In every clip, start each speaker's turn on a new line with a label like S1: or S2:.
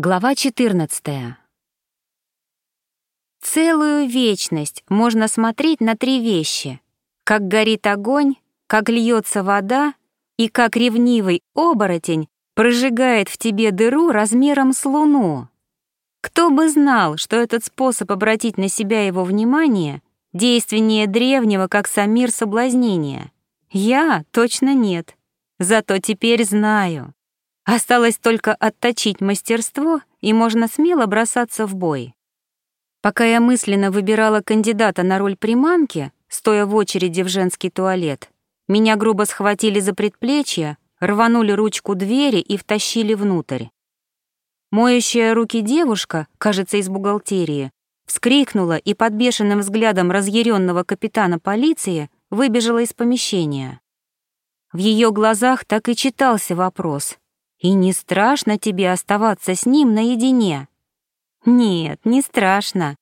S1: Глава 14. Целую вечность можно смотреть на три вещи. Как горит огонь, как льется вода и как ревнивый оборотень прожигает в тебе дыру размером с луну. Кто бы знал, что этот способ обратить на себя его внимание действеннее древнего, как самир соблазнения. Я точно нет. Зато теперь знаю. Осталось только отточить мастерство, и можно смело бросаться в бой. Пока я мысленно выбирала кандидата на роль приманки, стоя в очереди в женский туалет, меня грубо схватили за предплечье, рванули ручку двери и втащили внутрь. Моющая руки девушка, кажется, из бухгалтерии, вскрикнула и под бешеным взглядом разъяренного капитана полиции выбежала из помещения. В ее глазах так и читался вопрос и не страшно тебе оставаться с ним наедине? Нет, не страшно.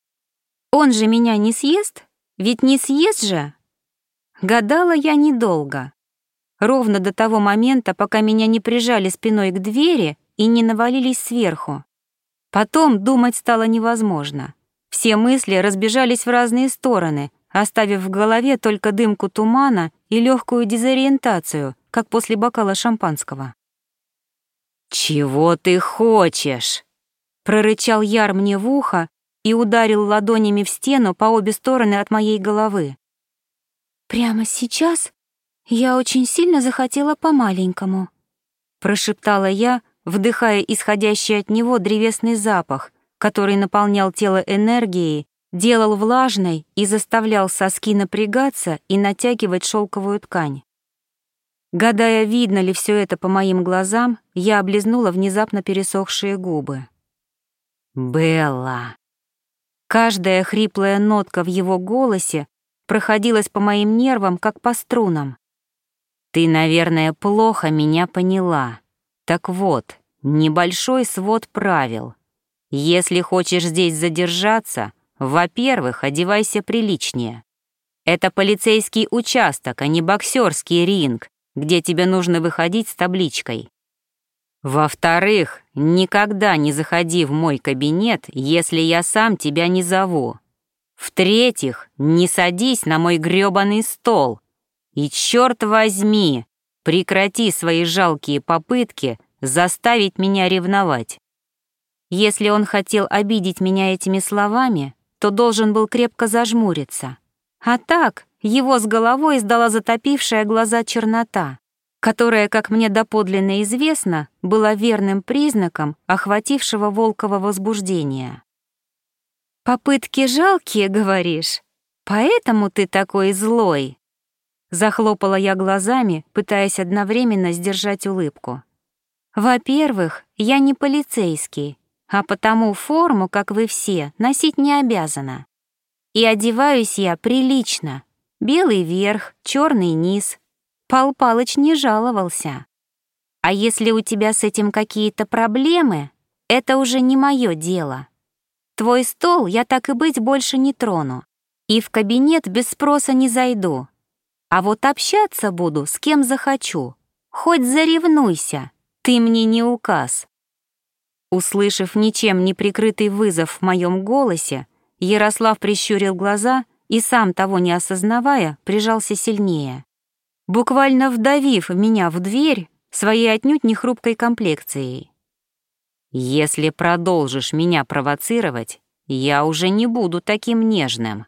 S1: Он же меня не съест? Ведь не съест же? Гадала я недолго. Ровно до того момента, пока меня не прижали спиной к двери и не навалились сверху. Потом думать стало невозможно. Все мысли разбежались в разные стороны, оставив в голове только дымку тумана и легкую дезориентацию, как после бокала шампанского.
S2: «Чего ты хочешь?»
S1: прорычал Яр мне в ухо и ударил ладонями в стену по обе стороны от моей головы. «Прямо сейчас я очень сильно захотела по-маленькому», прошептала я, вдыхая исходящий от него древесный запах, который наполнял тело энергией, делал влажной и заставлял соски напрягаться и натягивать шелковую ткань. Гадая, видно ли все это по моим глазам, я облизнула внезапно пересохшие губы.
S2: «Белла!»
S1: Каждая хриплая нотка в его голосе проходилась по моим нервам, как по струнам.
S2: «Ты, наверное, плохо меня поняла. Так вот, небольшой свод правил. Если хочешь здесь задержаться, во-первых, одевайся приличнее. Это полицейский участок, а не боксерский ринг, где тебе нужно выходить с табличкой. Во-вторых, никогда не заходи в мой кабинет, если я сам тебя не зову. В-третьих, не садись на мой грёбаный стол. И черт возьми, прекрати свои жалкие попытки заставить меня ревновать.
S1: Если он хотел обидеть меня этими словами, то должен был крепко зажмуриться. А так, его с головой сдала затопившая глаза чернота, которая, как мне доподлинно известно, была верным признаком охватившего волкового возбуждения. «Попытки жалкие, говоришь? Поэтому ты такой злой?» Захлопала я глазами, пытаясь одновременно сдержать улыбку. «Во-первых, я не полицейский, а потому форму, как вы все, носить не обязана. И одеваюсь я прилично, Белый верх, черный низ. Пал Палыч не жаловался. А если у тебя с этим какие-то проблемы, это уже не мое дело. Твой стол я так и быть больше не трону. И в кабинет без спроса не зайду. А вот общаться буду с кем захочу. Хоть заревнуйся, ты мне не указ. Услышав ничем не прикрытый вызов в моем голосе, Ярослав прищурил глаза — и сам того не осознавая, прижался сильнее, буквально вдавив меня в дверь своей отнюдь не хрупкой комплекцией.
S2: «Если продолжишь меня провоцировать, я уже не буду таким нежным».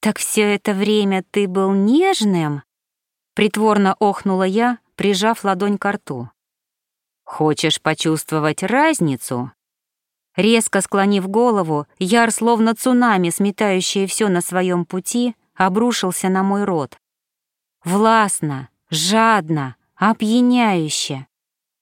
S1: «Так все это время ты был нежным?» Притворно охнула я, прижав ладонь к рту.
S2: «Хочешь почувствовать разницу?»
S1: Резко склонив голову, яр, словно цунами, сметающее все на своем пути, обрушился на мой рот. Властно, жадно, опьяняюще.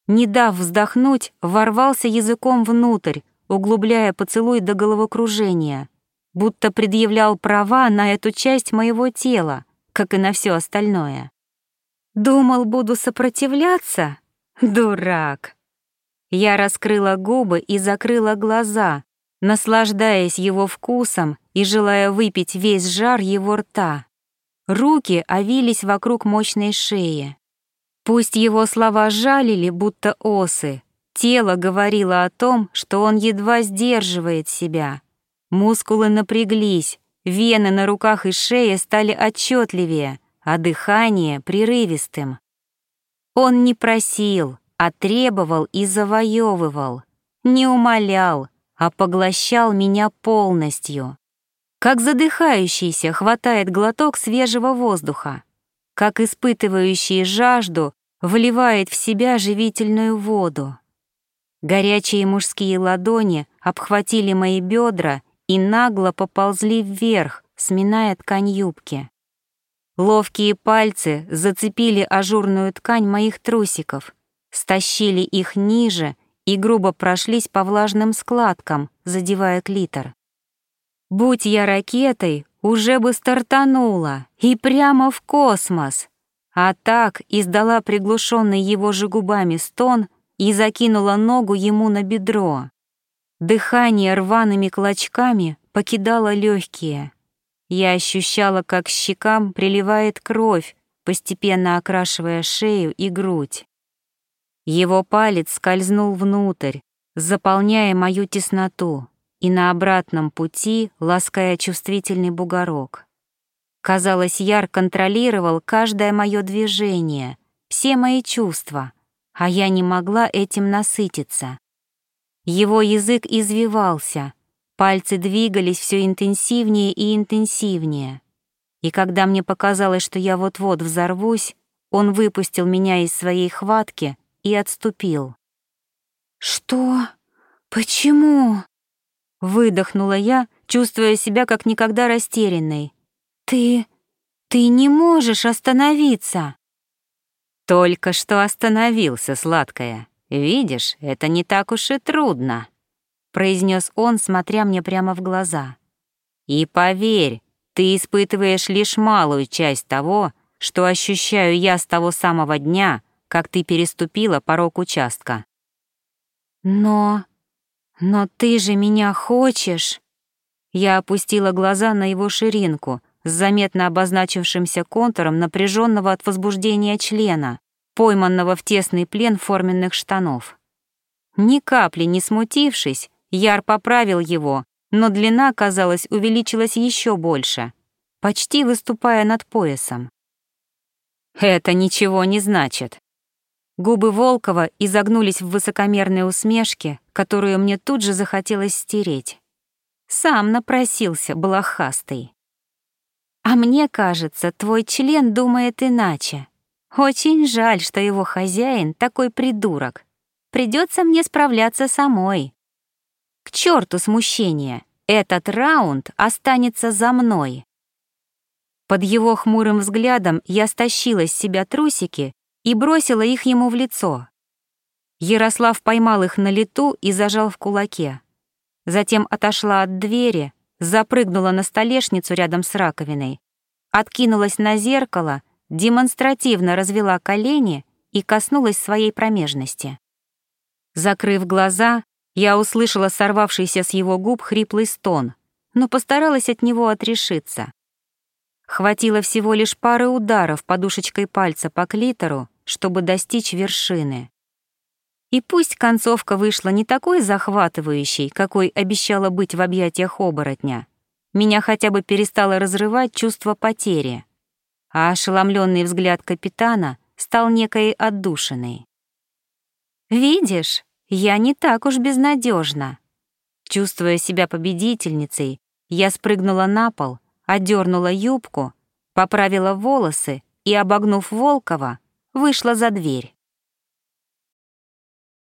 S1: Не дав вздохнуть, ворвался языком внутрь, углубляя поцелуй до головокружения, будто предъявлял права на эту часть моего тела, как и на все остальное. Думал, буду сопротивляться? Дурак! Я раскрыла губы и закрыла глаза, наслаждаясь его вкусом и желая выпить весь жар его рта. Руки овились вокруг мощной шеи. Пусть его слова жалили, будто осы, Тело говорило о том, что он едва сдерживает себя. Мускулы напряглись, вены на руках и шее стали отчетливее, а дыхание — прерывистым. Он не просил, а требовал и завоевывал, не умолял, а поглощал меня полностью. Как задыхающийся хватает глоток свежего воздуха, как испытывающий жажду вливает в себя живительную воду. Горячие мужские ладони обхватили мои бедра и нагло поползли вверх, сминая ткань юбки. Ловкие пальцы зацепили ажурную ткань моих трусиков, стащили их ниже и грубо прошлись по влажным складкам, задевая клитор. Будь я ракетой, уже бы стартанула и прямо в космос, а так издала приглушенный его же губами стон и закинула ногу ему на бедро. Дыхание рваными клочками покидало легкие. Я ощущала, как щекам приливает кровь, постепенно окрашивая шею и грудь. Его палец скользнул внутрь, заполняя мою тесноту, и на обратном пути лаская чувствительный бугорок. Казалось, Яр контролировал каждое мое движение, все мои чувства — а я не могла этим насытиться. Его язык извивался, пальцы двигались все интенсивнее и интенсивнее. И когда мне показалось, что я вот-вот взорвусь, он выпустил меня из своей хватки и отступил. «Что? Почему?» Выдохнула я, чувствуя себя как никогда растерянной. «Ты... ты не можешь остановиться!»
S2: «Только что остановился, сладкая. Видишь, это не так уж и трудно», — произнес он, смотря мне прямо в глаза. «И поверь, ты испытываешь лишь малую часть того, что ощущаю я с того самого дня, как ты переступила порог участка».
S1: «Но... но ты же меня хочешь!» Я опустила глаза на его ширинку — с заметно обозначившимся контуром напряженного от возбуждения члена, пойманного в тесный плен форменных штанов. Ни капли не смутившись, Яр поправил его, но длина, казалось, увеличилась еще больше, почти выступая над поясом.
S2: «Это ничего не значит».
S1: Губы Волкова изогнулись в высокомерной усмешке, которую мне тут же захотелось стереть. Сам напросился, блохастый. А мне кажется, твой член думает иначе. Очень жаль, что его хозяин такой придурок. Придется мне справляться самой. К черту смущение. Этот раунд останется за мной. Под его хмурым взглядом я стащила с себя трусики и бросила их ему в лицо. Ярослав поймал их на лету и зажал в кулаке. Затем отошла от двери, запрыгнула на столешницу рядом с раковиной, откинулась на зеркало, демонстративно развела колени и коснулась своей промежности. Закрыв глаза, я услышала сорвавшийся с его губ хриплый стон, но постаралась от него отрешиться. Хватило всего лишь пары ударов подушечкой пальца по клитору, чтобы достичь вершины. И пусть концовка вышла не такой захватывающей, какой обещала быть в объятиях оборотня, меня хотя бы перестало разрывать чувство потери, а ошеломленный взгляд капитана стал некой отдушиной. «Видишь, я не так уж безнадежна. Чувствуя себя победительницей, я спрыгнула на пол, одернула юбку, поправила волосы и, обогнув Волкова, вышла за дверь.